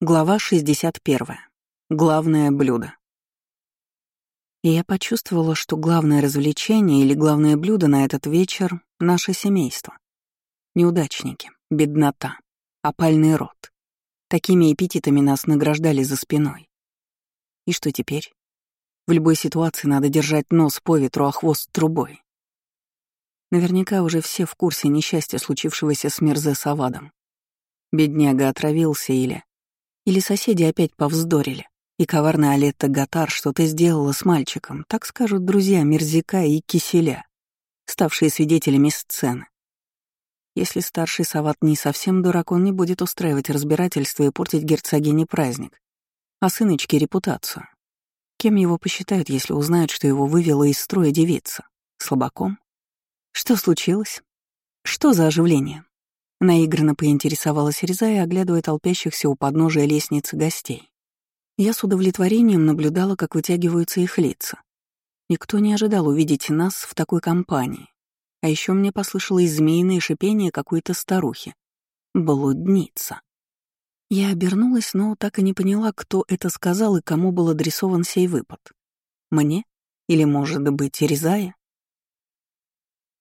Глава 61. Главное блюдо. И я почувствовала, что главное развлечение или главное блюдо на этот вечер — наше семейство. Неудачники, беднота, опальный рот. Такими эпитетами нас награждали за спиной. И что теперь? В любой ситуации надо держать нос по ветру, а хвост трубой. Наверняка уже все в курсе несчастья, случившегося с Мирзе Савадом. Бедняга отравился или или соседи опять повздорили, и коварная Алетта Гатар что-то сделала с мальчиком, так скажут друзья Мерзика и Киселя, ставшие свидетелями сцены. Если старший Сават не совсем дурак, он не будет устраивать разбирательство и портить герцогине праздник, а сыночке — репутацию. Кем его посчитают, если узнают, что его вывела из строя девица? Слабаком? Что случилось? Что за оживление? Наигранно поинтересовалась Резая, оглядывая толпящихся у подножия лестницы гостей. Я с удовлетворением наблюдала, как вытягиваются их лица. Никто не ожидал увидеть нас в такой компании. А еще мне послышалось змеиное шипение какой-то старухи. Блудница. Я обернулась, но так и не поняла, кто это сказал и кому был адресован сей выпад. Мне? Или, может быть, Резая?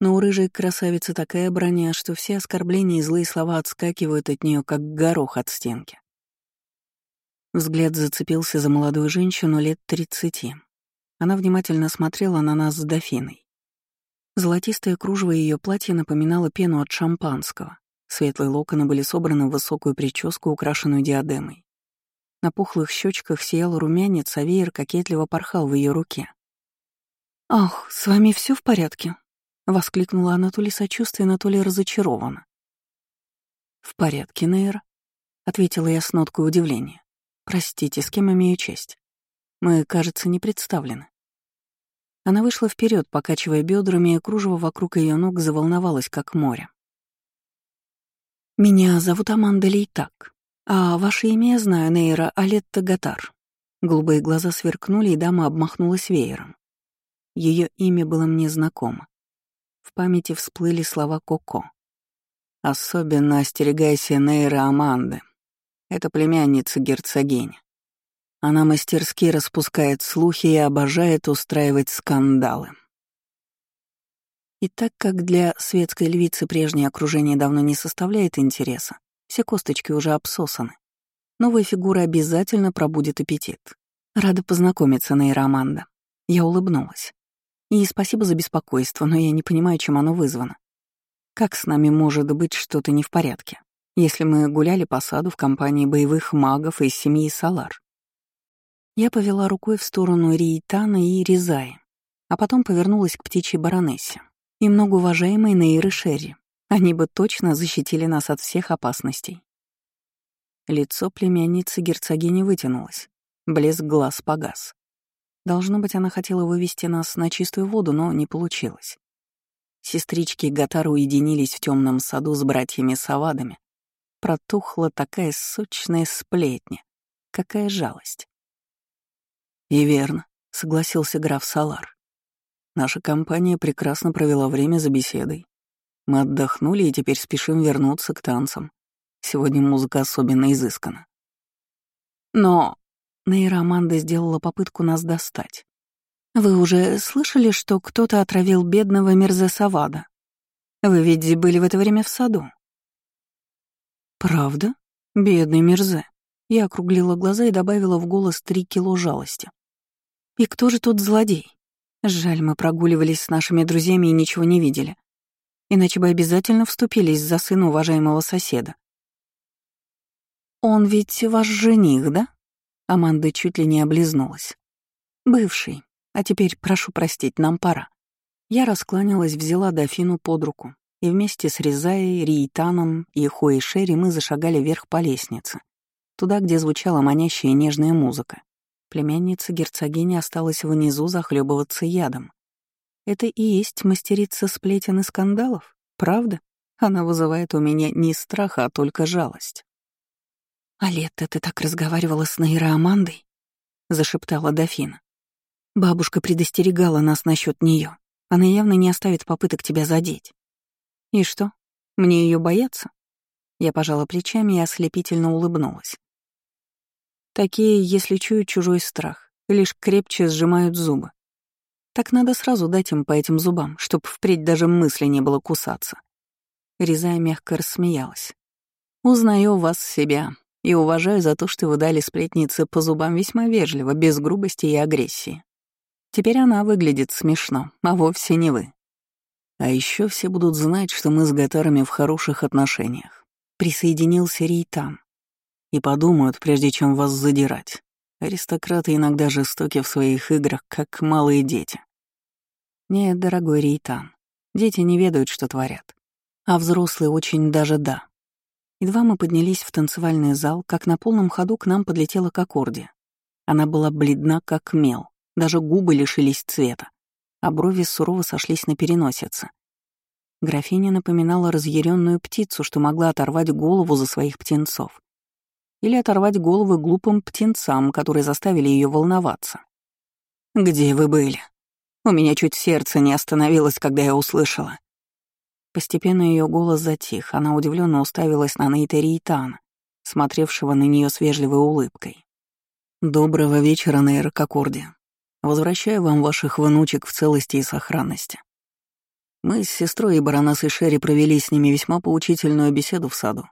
Но у рыжей красавицы такая броня, что все оскорбления и злые слова отскакивают от нее, как горох от стенки. Взгляд зацепился за молодую женщину лет тридцати. Она внимательно смотрела на нас с дофиной. Золотистое кружево ее платья напоминало пену от шампанского. Светлые локоны были собраны в высокую прическу, украшенную диадемой. На пухлых щечках сиял румянец, а веер кокетливо порхал в ее руке. «Ах, с вами все в порядке?» — воскликнула она то ли сочувственно, то ли разочарованно. «В порядке, Нейра», — ответила я с ноткой удивления. «Простите, с кем имею честь? Мы, кажется, не представлены». Она вышла вперед, покачивая бедрами, и кружево вокруг ее ног заволновалось, как море. «Меня зовут Аманда Лейтак, а ваше имя я знаю, Нейра Алетта Гатар». Голубые глаза сверкнули, и дама обмахнулась веером. Ее имя было мне знакомо. В памяти всплыли слова Коко. «Особенно остерегайся Нейры Аманды. Это племянница герцогини. Она мастерски распускает слухи и обожает устраивать скандалы». И так как для светской львицы прежнее окружение давно не составляет интереса, все косточки уже обсосаны, новая фигура обязательно пробудет аппетит. Рада познакомиться, Нейра Аманда. Я улыбнулась. И спасибо за беспокойство, но я не понимаю, чем оно вызвано. Как с нами может быть что-то не в порядке, если мы гуляли по саду в компании боевых магов из семьи Салар? Я повела рукой в сторону Риитана и Ризаи, а потом повернулась к птичьей баронессе и многоуважаемой Нейры Шерри. Они бы точно защитили нас от всех опасностей. Лицо племянницы герцогини вытянулось, блеск глаз погас. Должно быть, она хотела вывести нас на чистую воду, но не получилось. Сестрички Гатар уединились в темном саду с братьями-савадами. Протухла такая сочная сплетня. Какая жалость. «И верно», — согласился граф Салар. «Наша компания прекрасно провела время за беседой. Мы отдохнули и теперь спешим вернуться к танцам. Сегодня музыка особенно изыскана». «Но Нейра Аманда сделала попытку нас достать. «Вы уже слышали, что кто-то отравил бедного Мерзе Савада? Вы ведь были в это время в саду». «Правда? Бедный Мерзе». Я округлила глаза и добавила в голос три кило жалости. «И кто же тут злодей? Жаль, мы прогуливались с нашими друзьями и ничего не видели. Иначе бы обязательно вступились за сына уважаемого соседа. Он ведь ваш жених, да?» Аманда чуть ли не облизнулась. «Бывший. А теперь, прошу простить, нам пора». Я раскланялась, взяла дофину под руку, и вместе с Резаей, Риитаном и Хои Шерри мы зашагали вверх по лестнице, туда, где звучала манящая нежная музыка. Племянница герцогини осталась внизу захлебываться ядом. Это и есть мастерица сплетен и скандалов, правда? Она вызывает у меня не страх, а только жалость. «Алетта, ты так разговаривала с Нейра Амандой?» — зашептала дофина. «Бабушка предостерегала нас насчет нее. Она явно не оставит попыток тебя задеть». «И что, мне ее бояться?» Я пожала плечами и ослепительно улыбнулась. Такие, если чуют чужой страх, лишь крепче сжимают зубы. Так надо сразу дать им по этим зубам, чтоб впредь даже мысли не было кусаться. Резая мягко рассмеялась. «Узнаю вас себя и уважаю за то, что вы дали сплетнице по зубам весьма вежливо, без грубости и агрессии. Теперь она выглядит смешно, а вовсе не вы. А еще все будут знать, что мы с гатарами в хороших отношениях. Присоединился Рейтан. И подумают, прежде чем вас задирать. Аристократы иногда жестоки в своих играх, как малые дети. Нет, дорогой Рейтан, дети не ведают, что творят. А взрослые очень даже да. Едва мы поднялись в танцевальный зал, как на полном ходу к нам подлетела Кокорди. Она была бледна, как мел, даже губы лишились цвета, а брови сурово сошлись на переносице. Графиня напоминала разъяренную птицу, что могла оторвать голову за своих птенцов. Или оторвать головы глупым птенцам, которые заставили ее волноваться. «Где вы были? У меня чуть сердце не остановилось, когда я услышала. Постепенно ее голос затих, она удивленно уставилась на Нейта Рейтана, смотревшего на нее с вежливой улыбкой. «Доброго вечера, Нейра Кокорди. Возвращаю вам ваших внучек в целости и сохранности. Мы с сестрой и баронессой Шерри провели с ними весьма поучительную беседу в саду.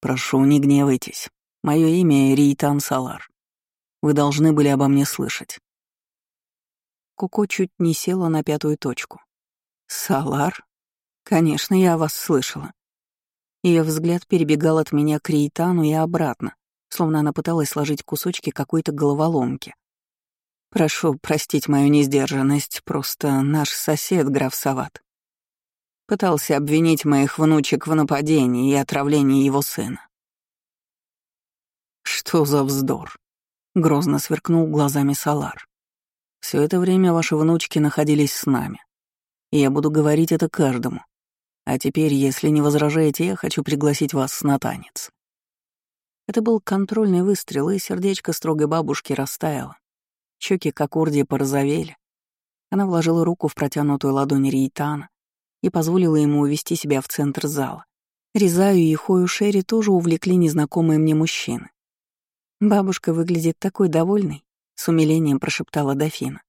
Прошу, не гневайтесь. Мое имя Рейтан Салар. Вы должны были обо мне слышать». Коко чуть не села на пятую точку. «Салар?» Конечно, я вас слышала. Ее взгляд перебегал от меня к Рейтану и обратно, словно она пыталась сложить кусочки какой-то головоломки. Прошу простить мою несдержанность, просто наш сосед, граф Сават, пытался обвинить моих внучек в нападении и отравлении его сына. «Что за вздор?» — грозно сверкнул глазами Салар. Все это время ваши внучки находились с нами, и я буду говорить это каждому, а теперь, если не возражаете, я хочу пригласить вас на танец». Это был контрольный выстрел, и сердечко строгой бабушки растаяло. Щеки Кокорди порозовели. Она вложила руку в протянутую ладонь Рейтана и позволила ему увести себя в центр зала. Резаю и Хою Шерри тоже увлекли незнакомые мне мужчины. «Бабушка выглядит такой довольной», — с умилением прошептала дофина.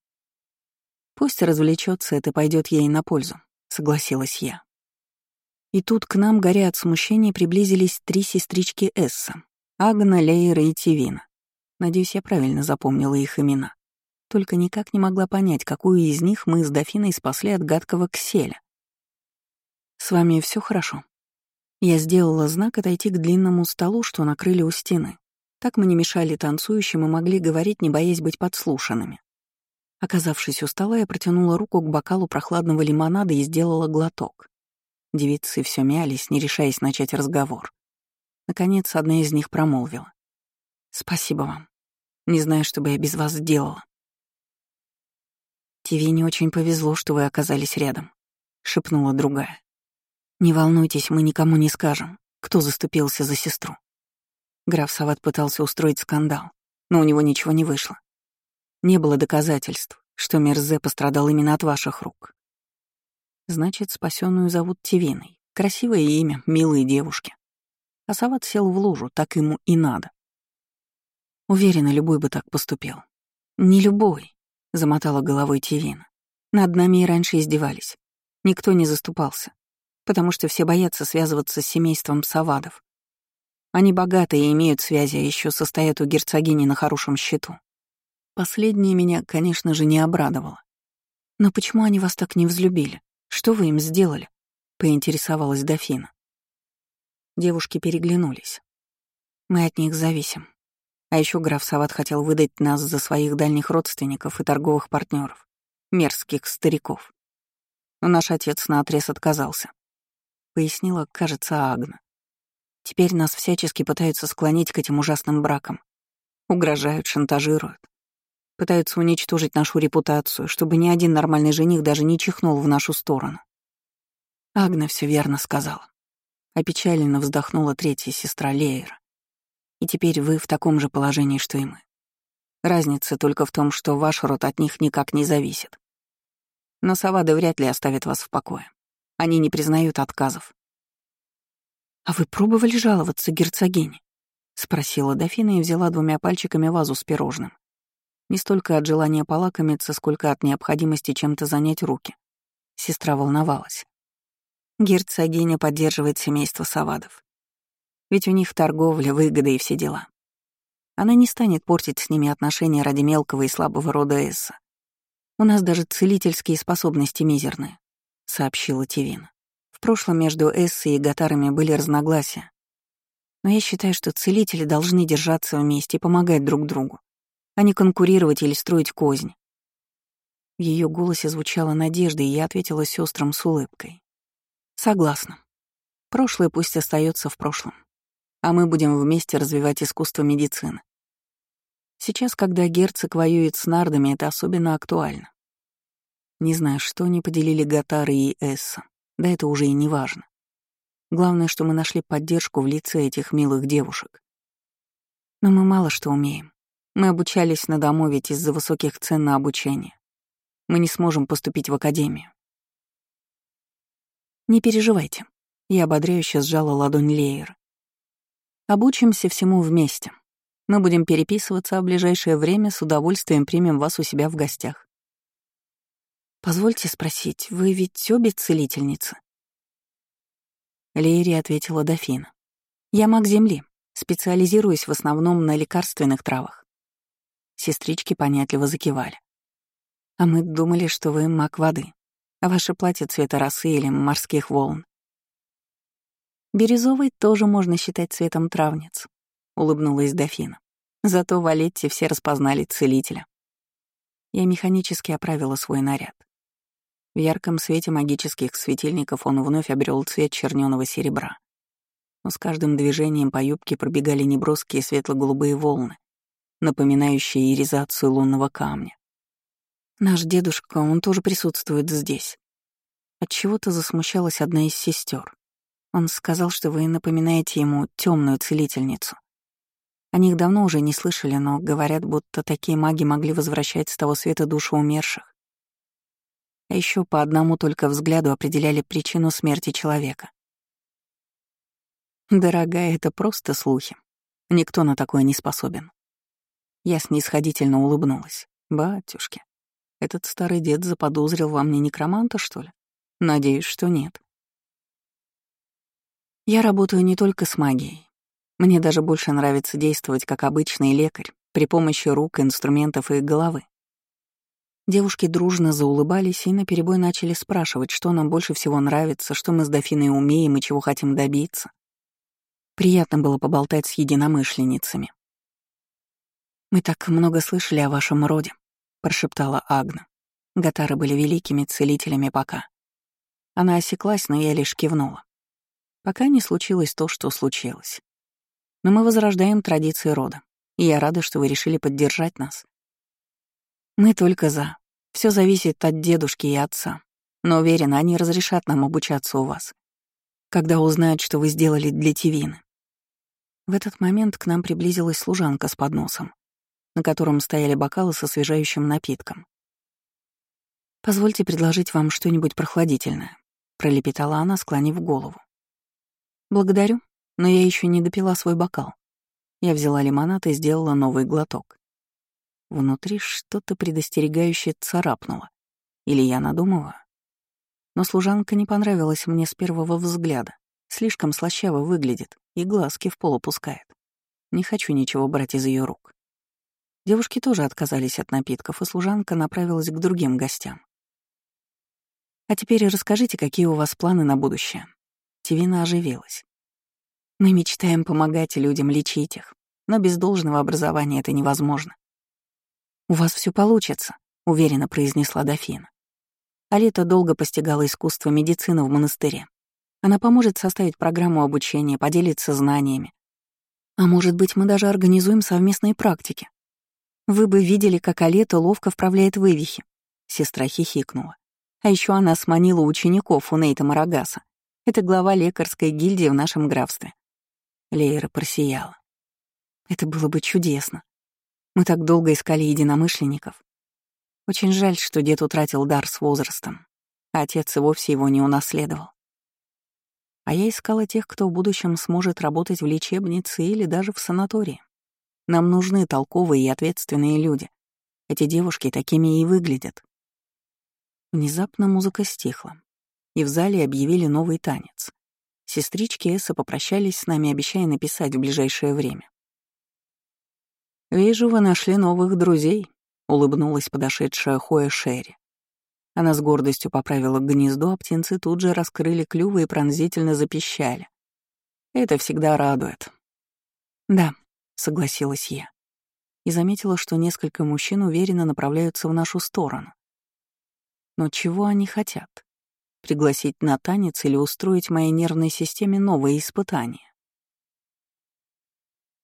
«Пусть развлечется, это пойдет ей на пользу», — согласилась я. И тут к нам, горя от смущения, приблизились три сестрички Эсса — Агна, Лейра и Тивина. Надеюсь, я правильно запомнила их имена. Только никак не могла понять, какую из них мы с дофиной спасли от гадкого кселя. «С вами все хорошо?» Я сделала знак отойти к длинному столу, что накрыли у стены. Так мы не мешали танцующим и могли говорить, не боясь быть подслушанными. Оказавшись у стола, я протянула руку к бокалу прохладного лимонада и сделала глоток. Девицы все мялись, не решаясь начать разговор. Наконец, одна из них промолвила. «Спасибо вам. Не знаю, что бы я без вас сделала». «Тебе не очень повезло, что вы оказались рядом», — шепнула другая. «Не волнуйтесь, мы никому не скажем, кто заступился за сестру». Граф Сават пытался устроить скандал, но у него ничего не вышло. Не было доказательств, что Мерзе пострадал именно от ваших рук. Значит, спасенную зовут Тивиной. Красивое имя, милые девушки. А Сават сел в лужу, так ему и надо. Уверена, любой бы так поступил. Не любой, — замотала головой Тивина. Над нами и раньше издевались. Никто не заступался, потому что все боятся связываться с семейством Савадов. Они богатые и имеют связи, а еще состоят у герцогини на хорошем счету. Последнее меня, конечно же, не обрадовало. Но почему они вас так не взлюбили? Что вы им сделали?» — поинтересовалась дофина. Девушки переглянулись. «Мы от них зависим. А еще граф Сават хотел выдать нас за своих дальних родственников и торговых партнеров, мерзких стариков. Но наш отец наотрез отказался. Пояснила, кажется, Агна. Теперь нас всячески пытаются склонить к этим ужасным бракам. Угрожают, шантажируют. Пытаются уничтожить нашу репутацию, чтобы ни один нормальный жених даже не чихнул в нашу сторону. Агна все верно сказала. Опечаленно вздохнула третья сестра Лейера. И теперь вы в таком же положении, что и мы. Разница только в том, что ваш род от них никак не зависит. Но Савады вряд ли оставят вас в покое. Они не признают отказов. «А вы пробовали жаловаться герцогине?» — спросила дофина и взяла двумя пальчиками вазу с пирожным. Не столько от желания полакомиться, сколько от необходимости чем-то занять руки. Сестра волновалась. Герцогиня поддерживает семейство Савадов. Ведь у них торговля, выгода и все дела. Она не станет портить с ними отношения ради мелкого и слабого рода Эсса. У нас даже целительские способности мизерные, — сообщила Тивина. В прошлом между Эссой и Гатарами были разногласия. Но я считаю, что целители должны держаться вместе и помогать друг другу а не конкурировать или строить кознь. В ее голосе звучала надежда, и я ответила сестрам с улыбкой. Согласна. Прошлое пусть остается в прошлом, а мы будем вместе развивать искусство медицины. Сейчас, когда герцог воюет с нардами, это особенно актуально. Не знаю, что они поделили Гатары и Эсса, да это уже и не важно. Главное, что мы нашли поддержку в лице этих милых девушек. Но мы мало что умеем. Мы обучались на дому, ведь из-за высоких цен на обучение. Мы не сможем поступить в академию. Не переживайте. Я ободряюще сжала ладонь Леера. Обучимся всему вместе. Мы будем переписываться, а в ближайшее время с удовольствием примем вас у себя в гостях. Позвольте спросить, вы ведь обе целительницы? Лейри ответила дофина. Я маг Земли, специализируюсь в основном на лекарственных травах. Сестрички понятливо закивали. А мы думали, что вы маг воды, а ваше платье цвета росы или морских волн. Бирюзовый тоже можно считать цветом травниц, улыбнулась дофина. Зато в Валетте все распознали целителя. Я механически оправила свой наряд. В ярком свете магических светильников он вновь обрел цвет черненого серебра. Но с каждым движением по юбке пробегали неброские светло-голубые волны, напоминающие иризацию лунного камня. Наш дедушка, он тоже присутствует здесь. От чего-то засмущалась одна из сестер. Он сказал, что вы напоминаете ему темную целительницу. О них давно уже не слышали, но говорят, будто такие маги могли возвращать с того света душу умерших. А еще по одному только взгляду определяли причину смерти человека. Дорогая, это просто слухи. Никто на такое не способен. Я снисходительно улыбнулась. «Батюшки, этот старый дед заподозрил во мне некроманта, что ли? Надеюсь, что нет». Я работаю не только с магией. Мне даже больше нравится действовать как обычный лекарь при помощи рук, инструментов и головы. Девушки дружно заулыбались и наперебой начали спрашивать, что нам больше всего нравится, что мы с дофиной умеем и чего хотим добиться. Приятно было поболтать с единомышленницами. «Мы так много слышали о вашем роде», — прошептала Агна. Гатары были великими целителями пока. Она осеклась, но я лишь кивнула. Пока не случилось то, что случилось. Но мы возрождаем традиции рода, и я рада, что вы решили поддержать нас. Мы только за. Все зависит от дедушки и отца. Но уверена, они разрешат нам обучаться у вас, когда узнают, что вы сделали для Тивины. В этот момент к нам приблизилась служанка с подносом на котором стояли бокалы со освежающим напитком. «Позвольте предложить вам что-нибудь прохладительное», — пролепетала она, склонив голову. «Благодарю, но я еще не допила свой бокал». Я взяла лимонад и сделала новый глоток. Внутри что-то предостерегающее царапнуло. Или я надумываю? Но служанка не понравилась мне с первого взгляда. Слишком слащаво выглядит и глазки в пол опускает. Не хочу ничего брать из ее рук. Девушки тоже отказались от напитков, и служанка направилась к другим гостям. «А теперь расскажите, какие у вас планы на будущее?» Тивина оживилась. «Мы мечтаем помогать людям, лечить их, но без должного образования это невозможно». «У вас все получится», — уверенно произнесла дофина. Алита долго постигала искусство медицины в монастыре. Она поможет составить программу обучения, поделиться знаниями. А может быть, мы даже организуем совместные практики, вы бы видели, как Алета ловко вправляет вывихи. Сестра хихикнула. А еще она сманила учеников у Нейта Марагаса. Это глава лекарской гильдии в нашем графстве. Лейра просияла. Это было бы чудесно. Мы так долго искали единомышленников. Очень жаль, что дед утратил дар с возрастом, а отец и вовсе его не унаследовал. А я искала тех, кто в будущем сможет работать в лечебнице или даже в санатории. Нам нужны толковые и ответственные люди. Эти девушки такими и выглядят. Внезапно музыка стихла, и в зале объявили новый танец. Сестрички Эсса попрощались с нами, обещая написать в ближайшее время. «Вижу, вы нашли новых друзей», — улыбнулась подошедшая Хоя Шерри. Она с гордостью поправила гнездо, а птенцы тут же раскрыли клювы и пронзительно запищали. Это всегда радует. «Да», — согласилась я. И заметила, что несколько мужчин уверенно направляются в нашу сторону. Но чего они хотят? Пригласить на танец или устроить моей нервной системе новые испытания?